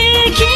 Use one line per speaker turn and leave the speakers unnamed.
Take it.